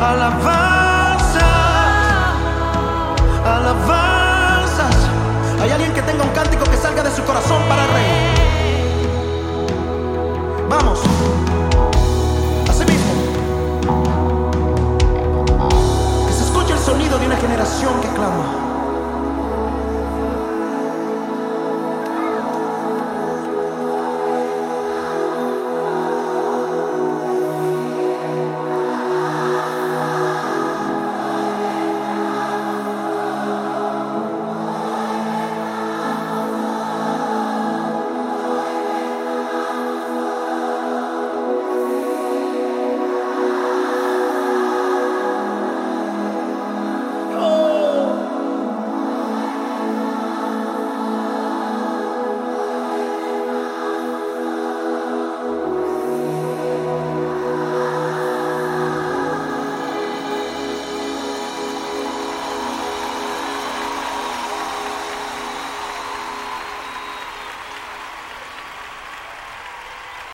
alabanzas, alabanzas. Hay alguien que tenga un cántico que salga de su corazón para el rey. Vamos. Así mismo. Que se escuche el sonido de una generación que clama.